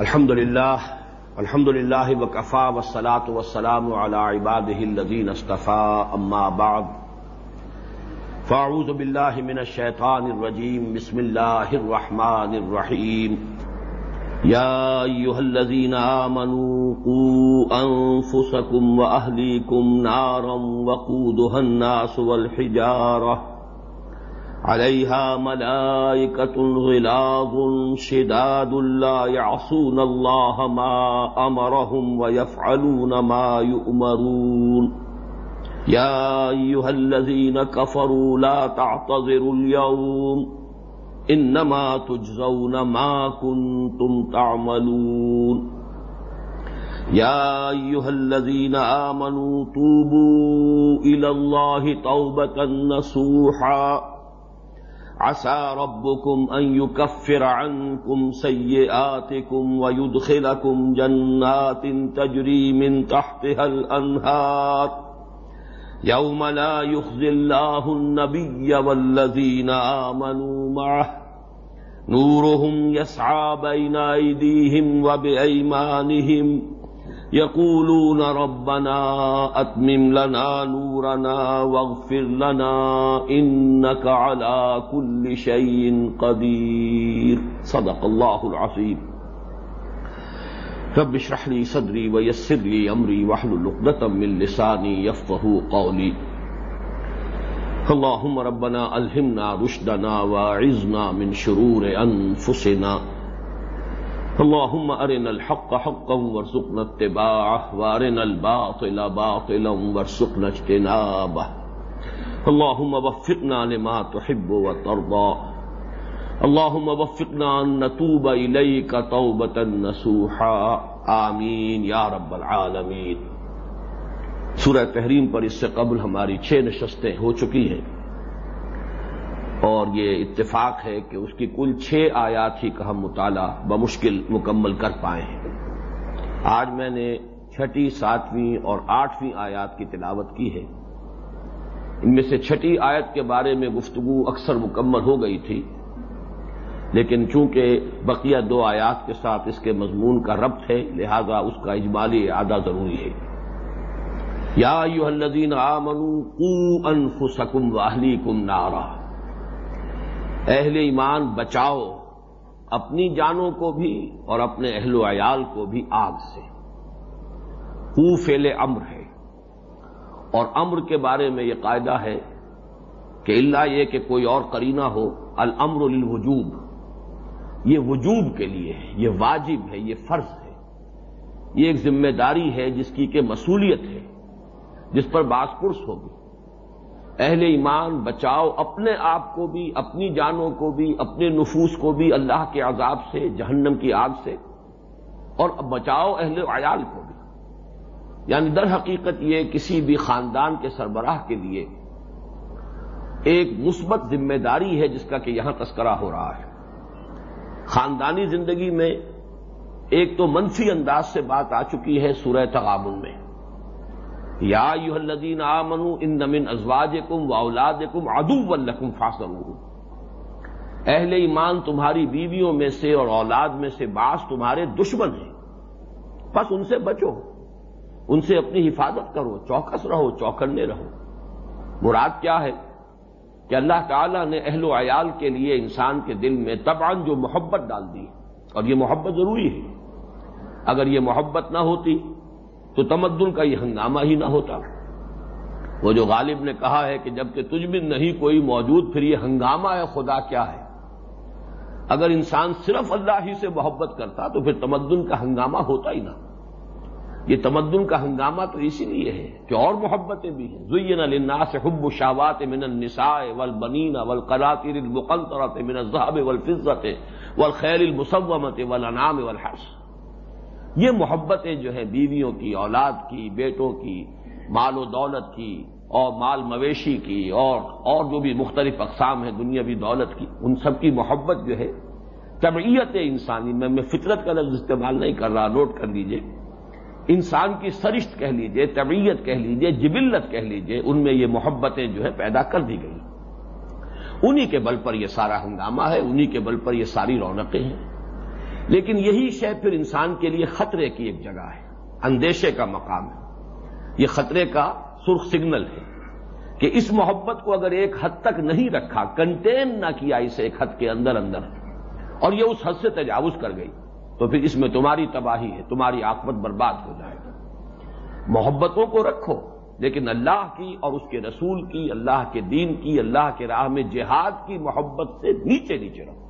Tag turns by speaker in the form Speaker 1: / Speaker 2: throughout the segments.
Speaker 1: الحمد لله الحمد لله وكفى والصلاه والسلام على عباده الذين اصطفى اما بعد فاعوذ بالله من الشيطان الرجيم بسم الله الرحمن الرحيم يا ايها الذين امنوا قوا انفسكم واهليكم نارا وقودها الناس والحجاره عليها ملائكة غلاظ شداد لا لا يعصون الله ما ما أمرهم ويفعلون يؤمرون يا أيها الذين كفروا تعتذروا اليوم إنما تجزون ما كنتم تعملون يا أيها الذين آمنوا توبوا إلى الله توبة سو عسى ربكم أن يكفر عنكم سيئاتكم ويدخلكم جنات اثاربوکم ائوک فیم سی آتیم ویدکم جناتی تجوری مختل یو ملاح نبیل منو نو رائی دیم وبے يقولون ربنا أتمم لنا نورنا واغفر لنا إنك على كل شيء قدير صدق الله العظيم رب اشرح لي صدري ويسر لي أمري واحلل عقدة من لساني يفقهوا قولي اللهم ربنا ألهمنا رشدنا وأعذنا من شرور أنفسنا اللهم ارنا الحق حقا وارزقنا اتباعه وارنا الباطل باطلا وارزقنا اجتنابه اللهم وفقنا لما تحب وترضى اللهم وفقنا ان نتوب اليك توبه نصوحا امين يا رب العالمين سورہ تحریم پر اس سے قبل ہماری چھ نشستیں ہو چکی ہیں اور یہ اتفاق ہے کہ اس کی کل چھ آیات ہی کا ہم مطالعہ بمشکل مکمل کر پائے ہیں آج میں نے چھٹی ساتویں اور آٹھویں آیات کی تلاوت کی ہے ان میں سے چھٹی آیت کے بارے میں گفتگو اکثر مکمل ہو گئی تھی لیکن چونکہ بقیہ دو آیات کے ساتھ اس کے مضمون کا ربط ہے لہذا اس کا اجمالی اعادہ ضروری ہے یا یو واہلی نارا اہل ایمان بچاؤ اپنی جانوں کو بھی اور اپنے اہل و عیال کو بھی آگ سے فیل امر ہے اور امر کے بارے میں یہ قاعدہ ہے کہ اللہ یہ کہ کوئی اور کرینہ ہو الامر الوجوب یہ وجوب کے لیے ہے یہ واجب ہے یہ فرض ہے یہ ایک ذمہ داری ہے جس کی کہ مصولیت ہے جس پر باس پرس ہوگی اہل ایمان بچاؤ اپنے آپ کو بھی اپنی جانوں کو بھی اپنے نفوس کو بھی اللہ کے عذاب سے جہنم کی آگ سے اور بچاؤ اہل عیال کو بھی یعنی در حقیقت یہ کسی بھی خاندان کے سربراہ کے لیے ایک مثبت ذمہ داری ہے جس کا کہ یہاں تذکرہ ہو رہا ہے خاندانی زندگی میں ایک تو منفی انداز سے بات آ چکی ہے سورہ تغابن میں یوہ الدین آ منو ان نمن ازواج کم و اولاد کم ادو و فاصل اہل ایمان تمہاری بیویوں میں سے اور اولاد میں سے باس تمہارے دشمن ہیں بس ان سے بچو ان سے اپنی حفاظت کرو چوکس رہو چوکنے رہو مراد کیا ہے کہ اللہ تعالیٰ نے اہل و عیال کے لیے انسان کے دل میں تبان جو محبت ڈال دی اور یہ محبت ضروری ہے اگر یہ محبت نہ ہوتی تو تمدن کا یہ ہنگامہ ہی نہ ہوتا وہ جو غالب نے کہا ہے کہ جب کہ تجھ میں نہیں کوئی موجود پھر یہ ہنگامہ ہے خدا کیا ہے اگر انسان صرف اللہ ہی سے محبت کرتا تو پھر تمدن کا ہنگامہ ہوتا ہی نہ یہ تمدن کا ہنگامہ تو اسی لیے ہے کہ اور محبتیں بھی ہیں زین الناس حب شاوات من النساء والبنین والقلاطر طورت من الذهب والفضة والخیل خیر والانام ول یہ محبتیں جو ہیں بیویوں کی اولاد کی بیٹوں کی مال و دولت کی اور مال مویشی کی اور اور جو بھی مختلف اقسام ہیں دنیاوی دولت کی ان سب کی محبت جو ہے طبعیت انسانی میں میں فطرت کا لفظ استعمال نہیں کر رہا نوٹ کر لیجئے انسان کی سرشت کہہ لیجئے طبعیت کہہ لیجئے جبلت کہہ لیجئے ان میں یہ محبتیں جو ہے پیدا کر دی گئی انہی کے بل پر یہ سارا ہنگامہ ہے انہی کے بل پر یہ ساری رونقیں ہیں لیکن یہی شے پھر انسان کے لیے خطرے کی ایک جگہ ہے اندیشے کا مقام ہے یہ خطرے کا سرخ سگنل ہے کہ اس محبت کو اگر ایک حد تک نہیں رکھا کنٹین نہ کیا اسے ایک حد کے اندر اندر اور یہ اس حد سے تجاوز کر گئی تو پھر اس میں تمہاری تباہی ہے تمہاری آکمت برباد ہو جائے گا محبتوں کو رکھو لیکن اللہ کی اور اس کے رسول کی اللہ کے دین کی اللہ کے راہ میں جہاد کی محبت سے نیچے نیچے رکھو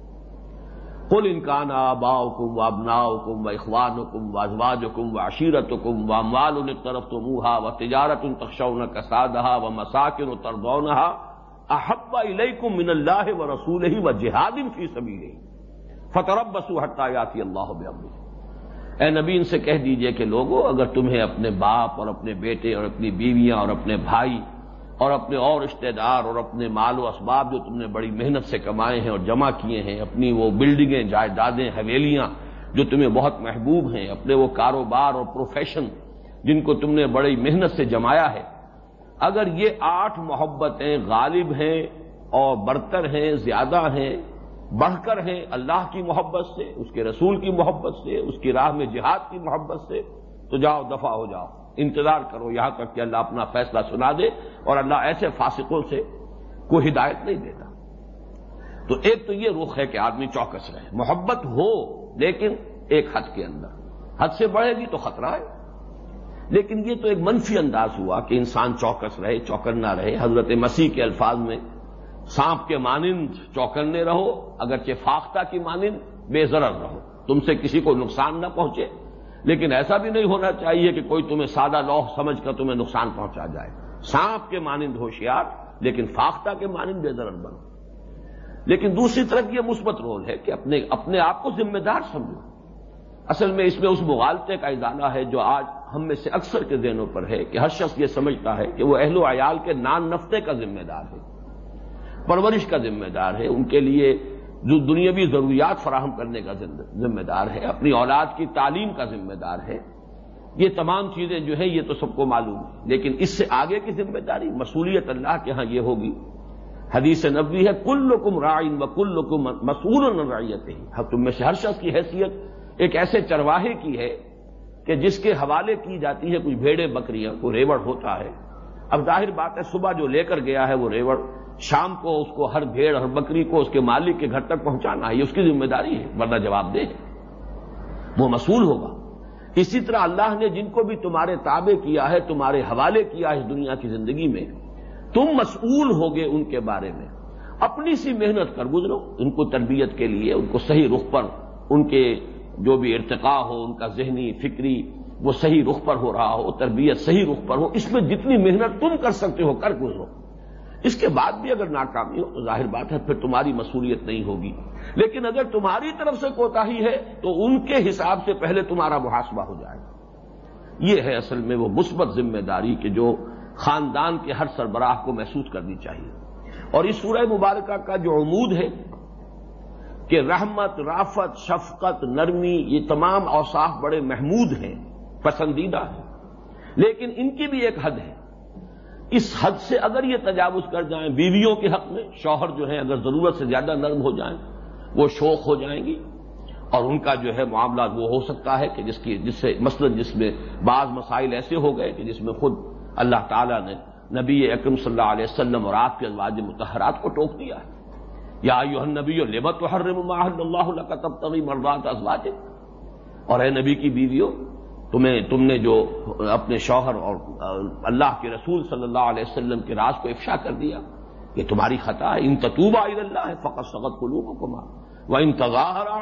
Speaker 1: کل انکان آبا کم و اب و اخوان کم و ازواج حکم و ان طرف تو منہا و تجارت ان تخشون کا سادہ مساکر و تردونا احب الیکم من اللہ و رسول ہی و جہاد فی سبھی گئی فتربس بسو تایا اللہ اللہ اے ان سے کہہ دیجئے کہ لوگوں اگر تمہیں اپنے باپ اور اپنے بیٹے اور اپنی بیویاں اور اپنے بھائی اور اپنے اور رشتے دار اور اپنے مال و اسباب جو تم نے بڑی محنت سے کمائے ہیں اور جمع کیے ہیں اپنی وہ بلڈنگیں جائیدادیں حویلیاں جو تمہیں بہت محبوب ہیں اپنے وہ کاروبار اور پروفیشن جن کو تم نے بڑی محنت سے جمایا ہے اگر یہ آٹھ محبتیں غالب ہیں اور برتر ہیں زیادہ ہیں بڑھ کر ہیں اللہ کی محبت سے اس کے رسول کی محبت سے اس کی راہ میں جہاد کی محبت سے تو جاؤ دفع ہو جاؤ انتظار کرو یہاں تک کہ اللہ اپنا فیصلہ سنا دے اور اللہ ایسے فاسقوں سے کوئی ہدایت نہیں دیتا تو ایک تو یہ رخ ہے کہ آدمی چوکس رہے محبت ہو لیکن ایک حد کے اندر حد سے بڑھے گی تو خطرہ ہے لیکن یہ تو ایک منفی انداز ہوا کہ انسان چوکس رہے چوکر نہ رہے حضرت مسیح کے الفاظ میں سانپ کے مانند چوکنے رہو اگرچہ فاختہ کی مانند بے ضرر رہو تم سے کسی کو نقصان نہ پہنچے لیکن ایسا بھی نہیں ہونا چاہیے کہ کوئی تمہیں سادہ لوح سمجھ کر تمہیں نقصان پہنچا جائے سانپ کے مانند ہوشیار لیکن فاختہ کے مانند بے درد بنو لیکن دوسری طرف یہ مثبت رول ہے کہ اپنے اپنے آپ کو ذمہ دار سمجھو اصل میں اس میں اس مغالطے کا ادارہ ہے جو آج ہم میں سے اکثر کے ذہنوں پر ہے کہ ہر شخص یہ سمجھتا ہے کہ وہ اہل و عیال کے نان نفتے کا ذمہ دار ہے پرورش کا ذمہ دار ہے ان کے لیے جو دنیاوی ضروریات فراہم کرنے کا ذمہ دار ہے اپنی اولاد کی تعلیم کا ذمہ دار ہے یہ تمام چیزیں جو ہیں یہ تو سب کو معلوم ہے لیکن اس سے آگے کی ذمہ داری مصولیت اللہ کے ہاں یہ ہوگی حدیث نبوی ہے کل لکم رائند کلکم ہاں، تم میں سے ہر شخص کی حیثیت ایک ایسے چرواہے کی ہے کہ جس کے حوالے کی جاتی ہے کچھ بھیڑے بکریاں کو ریوڑ ہوتا ہے اب ظاہر بات ہے صبح جو لے کر گیا ہے وہ ریوڑ شام کو اس کو ہر بھیڑ ہر بکری کو اس کے مالک کے گھر تک پہنچانا ہے یہ اس کی ذمہ داری ہے ورنہ جواب دے وہ مصول ہوگا اسی طرح اللہ نے جن کو بھی تمہارے تابع کیا ہے تمہارے حوالے کیا ہے اس دنیا کی زندگی میں تم مسئول ہوگے ان کے بارے میں اپنی سی محنت کر گزرو ان کو تربیت کے لیے ان کو صحیح رخ پر ان کے جو بھی ارتقاء ہو ان کا ذہنی فکری وہ صحیح رخ پر ہو رہا ہو تربیت صحیح رخ پر ہو اس میں جتنی محنت تم کر سکتے ہو کر گزرو اس کے بعد بھی اگر ناکامی ہو تو ظاہر بات ہے پھر تمہاری مصولیت نہیں ہوگی لیکن اگر تمہاری طرف سے کوتاہی ہے تو ان کے حساب سے پہلے تمہارا محاسبہ ہو جائے یہ ہے اصل میں وہ مثبت ذمہ داری کہ جو خاندان کے ہر سربراہ کو محسوس کرنی چاہیے اور اس سورہ مبارکہ کا جو عمود ہے کہ رحمت رافت شفقت نرمی یہ تمام اوساف بڑے محمود ہیں پسندیدہ ہیں لیکن ان کی بھی ایک حد ہے اس حد سے اگر یہ تجاوز کر جائیں بیویوں کے حق میں شوہر جو ہے اگر ضرورت سے زیادہ نرم ہو جائیں وہ شوق ہو جائیں گی اور ان کا جو ہے معاملہ وہ ہو سکتا ہے کہ جس کی جس سے مثلا جس میں بعض مسائل ایسے ہو گئے کہ جس میں خود اللہ تعالیٰ نے نبی اکرم صلی اللہ علیہ وسلم اور آپ کے ازواج متحرات کو ٹوک دیا ہے یا نبی اللہ تب تبھی مردات ازواج اور اے نبی کی بیویوں تمہیں تم نے جو اپنے شوہر اور اللہ کے رسول صلی اللہ علیہ وسلم کے راز کو افشا کر دیا یہ تمہاری خطا ہے ان تطوبہ عید اللہ ہے فقط سغت کو لوگوں کو مار وہ انتظاہر آ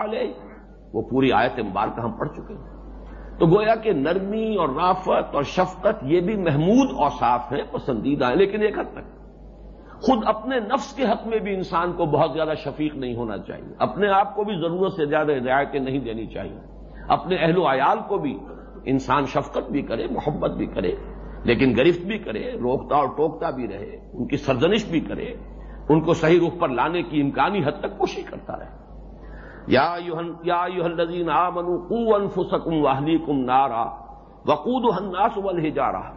Speaker 1: وہ پوری آیت مبارکہ ہم پڑھ چکے ہیں تو گویا کہ نرمی اور رافت اور شفقت یہ بھی محمود اور صاف ہے پسندیدہ ہے لیکن ایک حد تک خود اپنے نفس کے حق میں بھی انسان کو بہت زیادہ شفیق نہیں ہونا چاہیے اپنے آپ کو بھی ضرورت سے زیادہ رعایتیں نہیں دینی چاہیے اپنے اہل و عیال کو بھی انسان شفقت بھی کرے محبت بھی کرے لیکن گرفت بھی کرے روکتا اور ٹوکتا بھی رہے ان کی سرزنش بھی کرے ان کو صحیح رخ پر لانے کی امکانی حد تک کوشش کرتا رہے یا منو نارا وقود ون ناس ون ہی جا رہا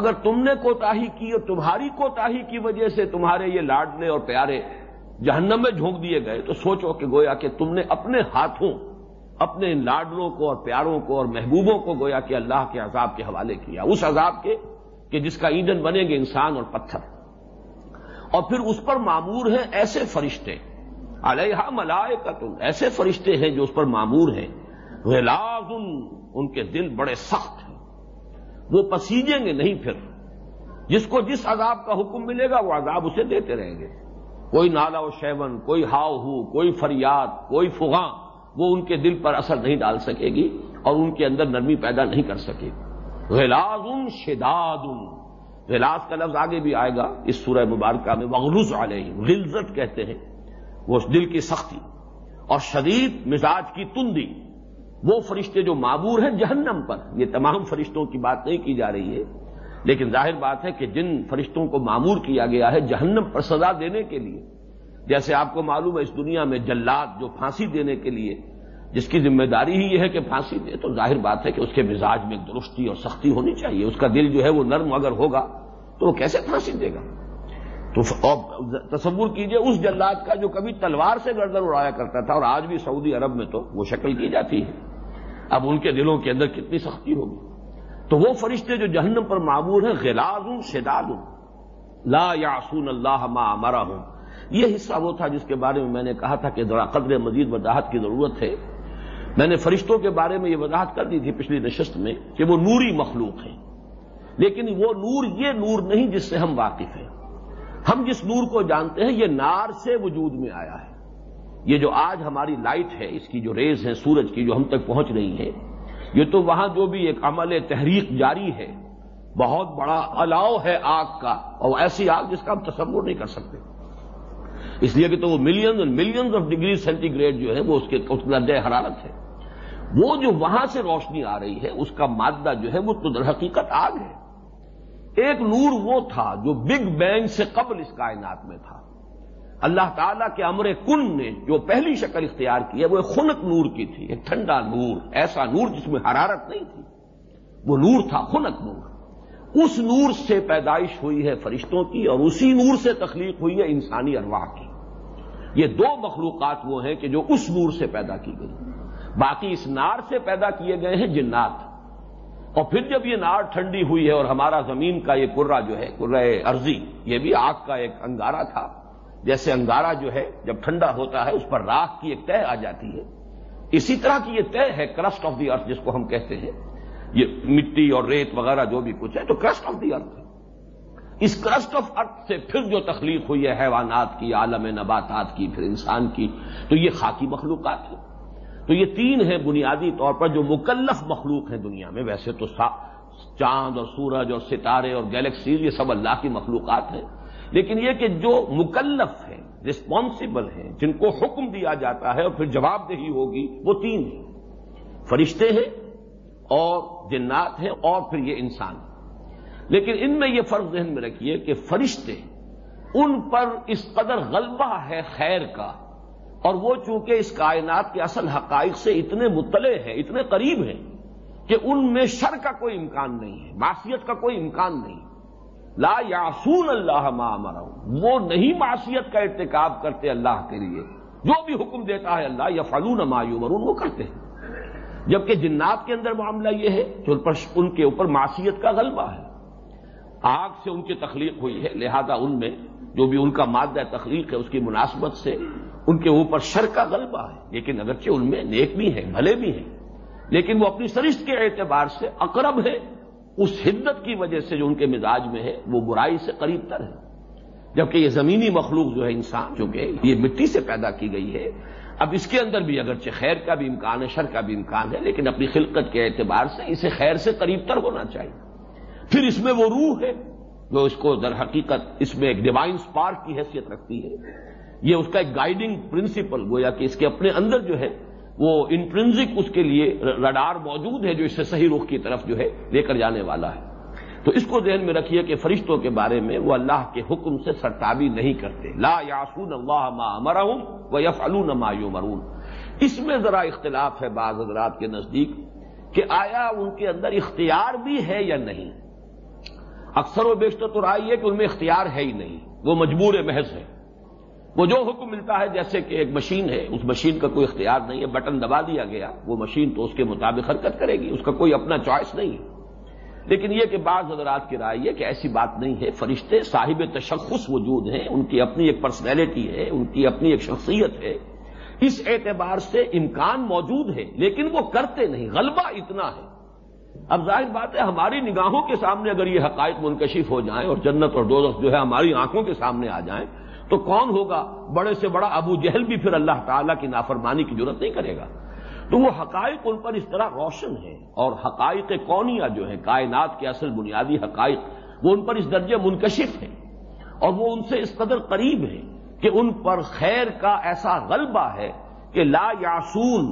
Speaker 1: اگر تم نے کوتاہی کی اور تمہاری کوتاہی کی وجہ سے تمہارے یہ لاڈنے اور پیارے جہنم میں جھونک دیے گئے تو سوچو کہ گویا کہ تم نے اپنے ہاتھوں اپنے ان لاڈروں کو اور پیاروں کو اور محبوبوں کو گویا کہ اللہ کے عذاب کے حوالے کیا اس عذاب کے کہ جس کا ایندھن بنیں گے انسان اور پتھر اور پھر اس پر معمور ہیں ایسے فرشتے علیہ ملائے کا تم ایسے فرشتے ہیں جو اس پر معمور ہیں غلاز ان کے دل بڑے سخت ہیں وہ پسیجیں گے نہیں پھر جس کو جس عذاب کا حکم ملے گا وہ عذاب اسے دیتے رہیں گے کوئی نالا و شیون کوئی ہاؤ ہو کوئی فریاد کوئی فغان وہ ان کے دل پر اثر نہیں ڈال سکے گی اور ان کے اندر نرمی پیدا نہیں کر سکے گی غلاز ان شداد غلاز کا لفظ آگے بھی آئے گا اس سورہ مبارکہ میں مغلوز علیہ غلزت کہتے ہیں وہ دل کی سختی اور شدید مزاج کی تندی وہ فرشتے جو معبور ہیں جہنم پر یہ تمام فرشتوں کی بات نہیں کی جا رہی ہے لیکن ظاہر بات ہے کہ جن فرشتوں کو معمور کیا گیا ہے جہنم پر سزا دینے کے لیے جیسے آپ کو معلوم ہے اس دنیا میں جلات جو پھانسی دینے کے لیے جس کی ذمہ داری ہی یہ ہے کہ پھانسی دے تو ظاہر بات ہے کہ اس کے مزاج میں درستی اور سختی ہونی چاہیے اس کا دل جو ہے وہ نرم اگر ہوگا تو وہ کیسے پھانسی دے گا تو تصور کیجئے اس جلات کا جو کبھی تلوار سے گردن اڑایا کرتا تھا اور آج بھی سعودی عرب میں تو وہ شکل کی جاتی ہے اب ان کے دلوں کے اندر کتنی سختی ہوگی تو وہ فرشتے جو جہنم پر معمور ہیں غلاز ہوں شداد ہوں لا یاسون اللہ ما ہمارا ہوں یہ حصہ وہ تھا جس کے بارے میں میں نے کہا تھا کہ ذرا قدر مزید وضاحت کی ضرورت ہے میں نے فرشتوں کے بارے میں یہ وضاحت کر دی تھی پچھلی نشست میں کہ وہ نوری مخلوق ہے لیکن وہ نور یہ نور نہیں جس سے ہم واقف ہیں ہم جس نور کو جانتے ہیں یہ نار سے وجود میں آیا ہے یہ جو آج ہماری لائٹ ہے اس کی جو ریز ہے سورج کی جو ہم تک پہنچ رہی ہے یہ تو وہاں جو بھی ایک عمل تحریک جاری ہے بہت بڑا الاؤ ہے آگ کا اور ایسی آگ جس کا ہم تصور نہیں کر سکتے اس لیے کہ تو وہ ملینز اور millions of degree centigrade جو ہے وہ اس کے درجۂ حرارت ہے وہ جو وہاں سے روشنی آ رہی ہے اس کا مادہ جو ہے وہ تو در حقیقت آگ ہے ایک نور وہ تھا جو بگ بینگ سے قبل اس کائنات میں تھا اللہ تعالیٰ کے امر کن نے جو پہلی شکل اختیار کی ہے وہ ایک خنک نور کی تھی ایک ٹھنڈا نور ایسا نور جس میں حرارت نہیں تھی وہ نور تھا خنک نور اس نور سے پیدائش ہوئی ہے فرشتوں کی اور اسی نور سے تخلیق ہوئی ہے انسانی ارواح کی یہ دو مخلوقات وہ ہیں کہ جو اس نور سے پیدا کی گئی باقی اس نار سے پیدا کیے گئے ہیں جنات اور پھر جب یہ نار ٹھنڈی ہوئی ہے اور ہمارا زمین کا یہ کرا جو ہے ارضی یہ بھی آگ کا ایک انگارا تھا جیسے انگارا جو ہے جب ٹھنڈا ہوتا ہے اس پر راک کی ایک طے آ جاتی ہے اسی طرح کی یہ طے ہے کرسٹ آف دی ارتھ جس کو ہم کہتے ہیں یہ مٹی اور ریت وغیرہ جو بھی کچھ ہے تو کرسٹ آف دی ارتھ اس کرسٹ آف ارتھ سے پھر جو تخلیق ہوئی ہے حیوانات کی عالم نباتات کی پھر انسان کی تو یہ خاکی مخلوقات ہیں تو یہ تین ہیں بنیادی طور پر جو مکلف مخلوق ہیں دنیا میں ویسے تو چاند اور سورج اور ستارے اور گیلیکسیز یہ سب اللہ کی مخلوقات ہیں لیکن یہ کہ جو مکلف ہیں رسپانسبل ہیں جن کو حکم دیا جاتا ہے اور پھر جواب دہی ہوگی وہ تین ہیں فرشتے ہیں اور جنات ہیں اور پھر یہ انسان ہیں لیکن ان میں یہ فرق ذہن میں رکھیے کہ فرشتے ان پر اس قدر غلبہ ہے خیر کا اور وہ چونکہ اس کائنات کے اصل حقائق سے اتنے مطلع ہیں اتنے قریب ہیں کہ ان میں شر کا کوئی امکان نہیں ہے معاشیت کا کوئی امکان نہیں لا یاسون اللہ مامر وہ نہیں معاشیت کا ارتکاب کرتے اللہ کے لیے جو بھی حکم دیتا ہے اللہ یا فلون مایومرون وہ کرتے ہیں جبکہ جنات کے اندر معاملہ یہ ہے کہ ان کے اوپر معاشیت کا غلبہ ہے آگ سے ان کی تخلیق ہوئی ہے لہذا ان میں جو بھی ان کا مادہ تخلیق ہے اس کی مناسبت سے ان کے اوپر شر کا غلبہ ہے لیکن اگرچہ ان میں نیک بھی ہیں بھلے بھی ہیں لیکن وہ اپنی سرشت کے اعتبار سے اقرب ہے اس حدت کی وجہ سے جو ان کے مزاج میں ہے وہ برائی سے قریب تر ہے جبکہ یہ زمینی مخلوق جو ہے انسان جو کہ یہ مٹی سے پیدا کی گئی ہے اب اس کے اندر بھی اگرچہ خیر کا بھی امکان ہے شر کا بھی امکان ہے لیکن اپنی خلقت کے اعتبار سے اسے خیر سے قریب تر ہونا چاہیے پھر اس میں وہ روح ہے جو اس کو در حقیقت اس میں ایک ڈیوائن اسپارک کی حیثیت رکھتی ہے یہ اس کا ایک گائیڈنگ پرنسپل گویا کہ اس کے اپنے اندر جو ہے وہ انٹرنزک اس کے لیے رڈار موجود ہے جو اسے صحیح رخ کی طرف جو ہے لے کر جانے والا ہے تو اس کو ذہن میں رکھیے کہ فرشتوں کے بارے میں وہ اللہ کے حکم سے سرتابی نہیں کرتے لا یاسون اللہ ما امراؤں و یف الما یومرون اس میں ذرا اختلاف ہے بعض حضرات کے نزدیک کہ آیا ان کے اندر اختیار بھی ہے یا نہیں اکثر و بیشتر تو رائے ہے کہ ان میں اختیار ہے ہی نہیں وہ مجبور محض ہے وہ جو حکم ملتا ہے جیسے کہ ایک مشین ہے اس مشین کا کوئی اختیار نہیں ہے بٹن دبا دیا گیا وہ مشین تو اس کے مطابق حرکت کرے گی اس کا کوئی اپنا چوائس نہیں ہے لیکن یہ کہ بعض حضرات کی رائے ہے کہ ایسی بات نہیں ہے فرشتے صاحب تشخص وجود ہیں ان کی اپنی ایک پرسنالٹی ہے ان کی اپنی ایک شخصیت ہے اس اعتبار سے امکان موجود ہے لیکن وہ کرتے نہیں غلبہ اتنا ہے اب ظاہر بات ہے ہماری نگاہوں کے سامنے اگر یہ حقائق منکشف ہو جائیں اور جنت اور دوزخ جو ہے ہماری آنکھوں کے سامنے آ جائیں تو کون ہوگا بڑے سے بڑا ابو جہل بھی پھر اللہ تعالیٰ کی نافرمانی کی ضرورت نہیں کرے گا تو وہ حقائق ان پر اس طرح روشن ہے اور حقائق کونیا جو ہیں کائنات کے اصل بنیادی حقائق وہ ان پر اس درجے منکشف ہیں اور وہ ان سے اس قدر قریب ہیں کہ ان پر خیر کا ایسا غلبہ ہے کہ لا یاسون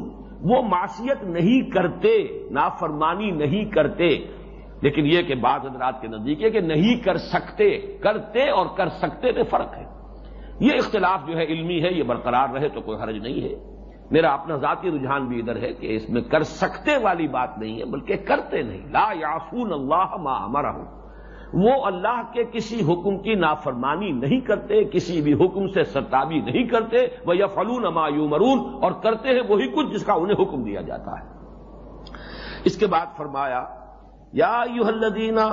Speaker 1: وہ معصیت نہیں کرتے نافرمانی نہیں کرتے لیکن یہ کہ بعض حضرات کے نزدیک ہے کہ نہیں کر سکتے کرتے اور کر سکتے میں فرق ہے یہ اختلاف جو ہے علمی ہے یہ برقرار رہے تو کوئی حرج نہیں ہے میرا اپنا ذاتی رجحان بھی ادھر ہے کہ اس میں کر سکتے والی بات نہیں ہے بلکہ کرتے نہیں لا یاسون اللہ ما ہمارا ہوں وہ اللہ کے کسی حکم کی نافرمانی نہیں کرتے کسی بھی حکم سے سرتابی نہیں کرتے وہ یا فلون مرون اور کرتے ہیں وہی کچھ جس کا انہیں حکم دیا جاتا ہے اس کے بعد فرمایا یا یو یوحدینہ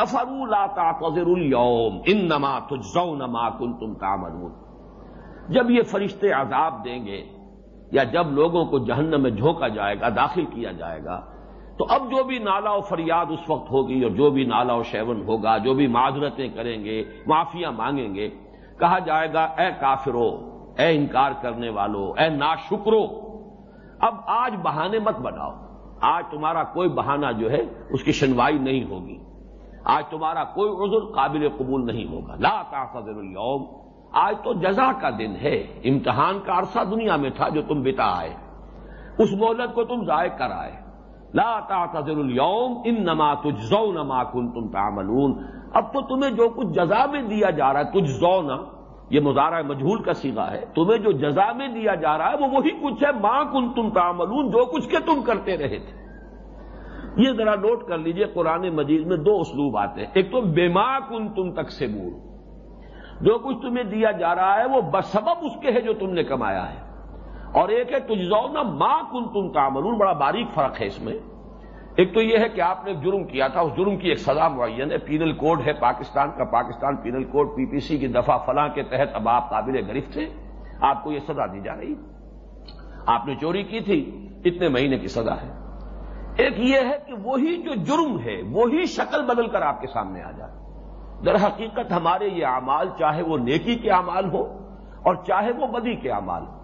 Speaker 1: الوم ان نما تج نما کن تم کا مرون جب یہ فرشتے عذاب دیں گے یا جب لوگوں کو جہنم میں جھونکا جائے گا داخل کیا جائے گا تو اب جو بھی نالا و فریاد اس وقت ہوگی اور جو بھی نالا و شیون ہوگا جو بھی معذرتیں کریں گے معافیاں مانگیں گے کہا جائے گا اے کافرو اے انکار کرنے والو اے نا اب آج بہانے مت بناؤ آج تمہارا کوئی بہانہ جو ہے اس کی شنوائی نہیں ہوگی آج تمہارا کوئی عذر قابل قبول نہیں ہوگا لا تافہ اليوم آج تو جزا کا دن ہے امتحان کا عرصہ دنیا میں تھا جو تم بتا آئے اس مولت کو تم ضائع کر آئے لا ان اليوم انما تجزون کن تم تعملون اب تو تمہیں جو کچھ جزا میں دیا جا رہا ہے تجھ زو یہ مزارہ مجہول کا سیگا ہے تمہیں جو جزا میں دیا جا رہا ہے وہ وہی کچھ ہے ما کن تم جو کچھ کے تم کرتے رہے تھے یہ ذرا نوٹ کر لیجئے قرآن مجید میں دو اسلوب آتے ہیں ایک تو بے کن تم تک سے بور جو کچھ تمہیں دیا جا رہا ہے وہ بسبب اس کے ہے جو تم نے کمایا ہے اور ایک ہے تجزو ما ماں کن تم کا بڑا باریک فرق ہے اس میں ایک تو یہ ہے کہ آپ نے جرم کیا تھا اس جرم کی ایک سزا معین یعنی ہے پینل کوڈ ہے پاکستان کا Pakistan penal code P P C کی دفعہ فلاں کے تحت اب آپ قابل گرفت تھے آپ کو یہ سزا دی جا رہی آپ نے چوری کی تھی اتنے مہینے کی سزا ہے ایک یہ ہے کہ وہی جو جرم ہے وہی شکل بدل کر آپ کے سامنے آ جائے در حقیقت ہمارے یہ اعمال چاہے وہ نیکی کے اعمال ہو اور چاہے وہ بدی کے اعمال ہو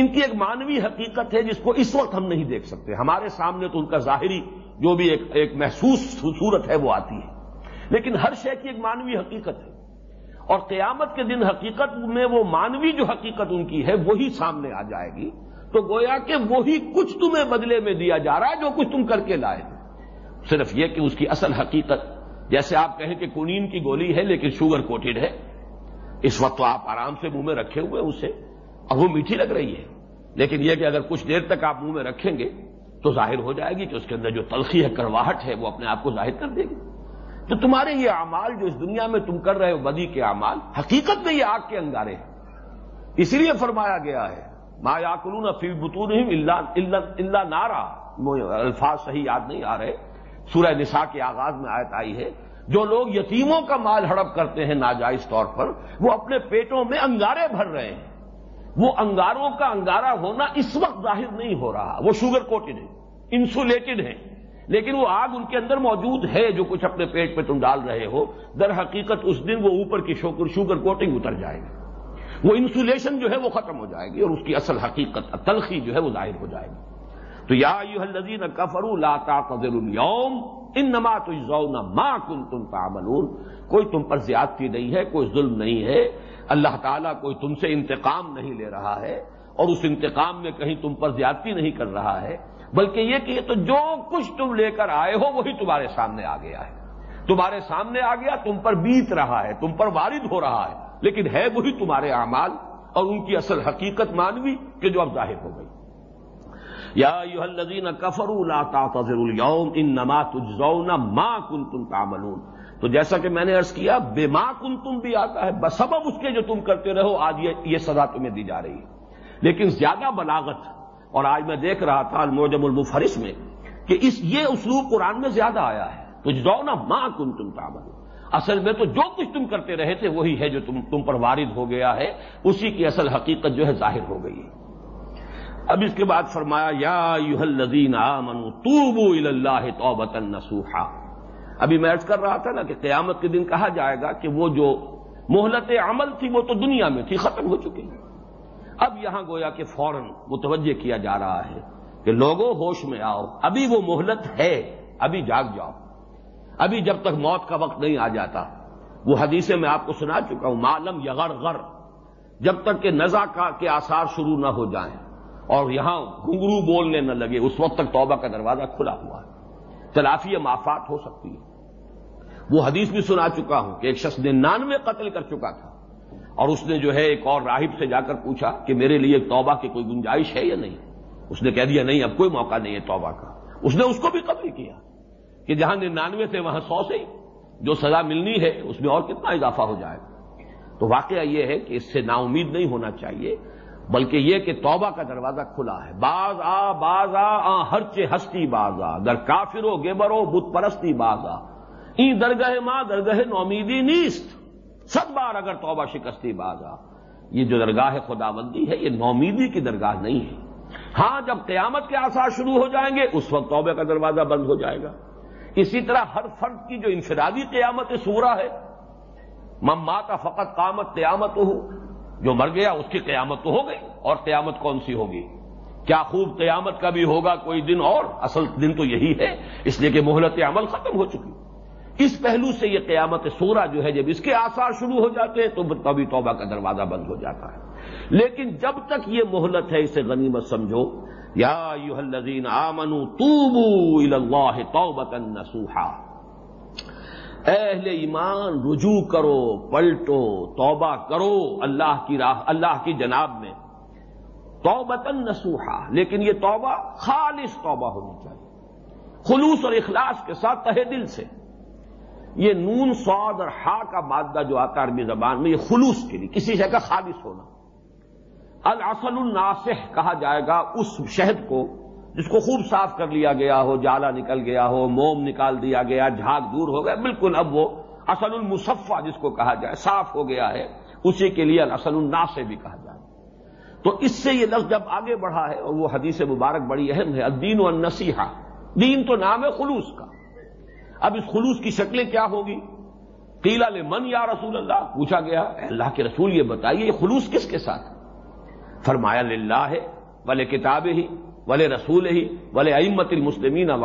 Speaker 1: ان کی ایک مانوی حقیقت ہے جس کو اس وقت ہم نہیں دیکھ سکتے ہمارے سامنے تو ان کا ظاہری جو بھی ایک ایک محسوس صورت ہے وہ آتی ہے لیکن ہر شے کی ایک مانوی حقیقت ہے اور قیامت کے دن حقیقت میں وہ مانوی جو حقیقت ان کی ہے وہی سامنے آ جائے گی تو گویا کہ وہی کچھ تمہیں بدلے میں دیا جا رہا ہے جو کچھ تم کر کے لائے صرف یہ کہ اس کی اصل حقیقت جیسے آپ کہیں کہ کنین کی گولی ہے لیکن شوگر کوٹیڈ ہے اس وقت تو آپ آرام سے منہ میں رکھے ہوئے اسے اب وہ میٹھی لگ رہی ہے لیکن یہ کہ اگر کچھ دیر تک آپ منہ میں رکھیں گے تو ظاہر ہو جائے گی کہ اس کے اندر جو تلخی ہے کرواہٹ ہے وہ اپنے آپ کو ظاہر کر دے گی تو تمہارے یہ اعمال جو اس دنیا میں تم کر رہے ہو بدی کے اعمال حقیقت میں یہ آگ کے انگارے ہیں اسی لیے فرمایا گیا ہے ما مایاکلون فی بتون اللہ نارا الفاظ صحیح یاد نہیں آ رہے سورہ نساء کے آغاز میں آیت آئی ہے جو لوگ یتیموں کا مال ہڑپ کرتے ہیں ناجائز طور پر وہ اپنے پیٹوں میں انگارے بھر رہے ہیں وہ انگاروں کا انگارہ ہونا اس وقت ظاہر نہیں ہو رہا وہ شوگر کوٹڈ ہے انسولیٹڈ ہے لیکن وہ آگ ان کے اندر موجود ہے جو کچھ اپنے پیٹ پہ تم ڈال رہے ہو در حقیقت اس دن وہ اوپر کی شوکر شوگر کوٹنگ اتر جائے گی وہ انسولیشن جو ہے وہ ختم ہو جائے گی اور اس کی اصل حقیقت تلخی جو ہے وہ ظاہر ہو جائے گی تو کفروا لا تجزون ما الوم ان کوئی تم پر زیادتی نہیں ہے کوئی ظلم نہیں ہے اللہ تعالیٰ کوئی تم سے انتقام نہیں لے رہا ہے اور اس انتقام میں کہیں تم پر زیادتی نہیں کر رہا ہے بلکہ یہ کہ یہ تو جو کچھ تم لے کر آئے ہو وہی تمہارے سامنے آ گیا ہے تمہارے سامنے آ گیا تم پر بیت رہا ہے تم پر وارد ہو رہا ہے لیکن ہے وہی تمہارے اعمال اور ان کی اصل حقیقت مانوی کہ جو اب ظاہر ہو گئی یا کفر الز ان نما تجزون ماں کن تم کا تو جیسا کہ میں نے ارض کیا بے ماں کن تم بھی آتا ہے بسبب اس کے جو تم کرتے رہو آج یہ سزا تمہیں دی جا رہی ہے لیکن زیادہ بلاغت اور آج میں دیکھ رہا تھا الموجم المفرش میں کہ اس یہ اسلوب قرآن میں زیادہ آیا ہے تو نا ماں کن تم کا اصل میں تو جو کچھ تم کرتے رہے تھے وہی ہے جو تم تم پر وارد ہو گیا ہے اسی کی اصل حقیقت جو ہے ظاہر ہو گئی اب اس کے بعد فرمایا یا تو ابھی میں کر رہا تھا نا کہ قیامت کے دن کہا جائے گا کہ وہ جو مہلت عمل تھی وہ تو دنیا میں تھی ختم ہو چکی اب یہاں گویا کہ فوراً متوجہ کیا جا رہا ہے کہ لوگوں ہوش میں آؤ ابھی وہ مہلت ہے ابھی جاگ جاؤ ابھی جب تک موت کا وقت نہیں آ جاتا وہ حدیثے میں آپ کو سنا چکا ہوں معلوم یغر غر جب تک کہ نزا کا کے آثار شروع نہ ہو جائیں اور یہاں گھنگرو بولنے نہ لگے اس وقت تک توبہ کا دروازہ کھلا ہوا ہے تلافی یا ہو سکتی ہے وہ حدیث بھی سنا چکا ہوں کہ ایک شخص نے نانوے قتل کر چکا تھا اور اس نے جو ہے ایک اور راہب سے جا کر پوچھا کہ میرے لیے توبہ کی کوئی گنجائش ہے یا نہیں اس نے کہہ دیا نہیں اب کوئی موقع نہیں ہے توبہ کا اس نے اس کو بھی قتل کیا کہ جہاں ننانوے تھے وہاں سو سے جو سزا ملنی ہے اس میں اور کتنا اضافہ ہو جائے گا تو واقعہ یہ ہے کہ اس سے نا امید نہیں ہونا چاہیے بلکہ یہ کہ توبہ کا دروازہ کھلا ہے باز آ باز آ آ ہر ہستی باز آ در کافر گیبر و بت پرستی باز آ ای درگاہ ماں درگاہ نومیدی نیست ست بار اگر توبہ شکستی باز آ یہ جو درگاہ خداوندی خدا بندی ہے یہ نومیدی کی درگاہ نہیں ہے ہاں جب قیامت کے آثار شروع ہو جائیں گے اس وقت توبہ کا دروازہ بند ہو جائے گا اسی طرح ہر فرد کی جو انفرادی قیامت سورہ ہے مماتا فقط قامت قیامت ہو جو مر گیا اس کی قیامت تو ہو گئی اور قیامت کون سی ہوگی کیا خوب قیامت کا بھی ہوگا کوئی دن اور اصل دن تو یہی ہے اس لیے کہ مہلت عمل ختم ہو چکی اس پہلو سے یہ قیامت سورہ جو ہے جب اس کے آثار شروع ہو جاتے ہیں تو کبھی توبہ کا دروازہ بند ہو جاتا ہے لیکن جب تک یہ مہلت ہے اسے غنیمت سمجھو یا اللہ اہل ایمان رجوع کرو پلٹو توبہ کرو اللہ کی راہ اللہ کی جناب میں توبتن نسوحا لیکن یہ توبہ خالص توبہ ہونی چاہیے خلوص اور اخلاص کے ساتھ تہ دل سے یہ نون سواد اور ہا کا مادہ جو آتا عربی زبان میں یہ خلوص کے لیے کسی شے کا خالص ہونا الاصل الناسح کہا جائے گا اس شہد کو جس کو خوب صاف کر لیا گیا ہو جالا نکل گیا ہو موم نکال دیا گیا جھاگ دور ہو گیا بالکل اب وہ اصل المصفا جس کو کہا جائے صاف ہو گیا ہے اسی کے لیے اصل النا سے بھی کہا جائے تو اس سے یہ لفظ جب آگے بڑھا ہے اور وہ حدیث مبارک بڑی اہم ہے دین و نسیحا دین تو نام ہے خلوص کا اب اس خلوص کی شکلیں کیا ہوگی قیلا لمن یا رسول اللہ پوچھا گیا اللہ کے رسول یہ بتائیے یہ خلوص کس کے ساتھ فرمایا للہ ہے والے کتاب ہی ول رسوی ول امر مسلمی نو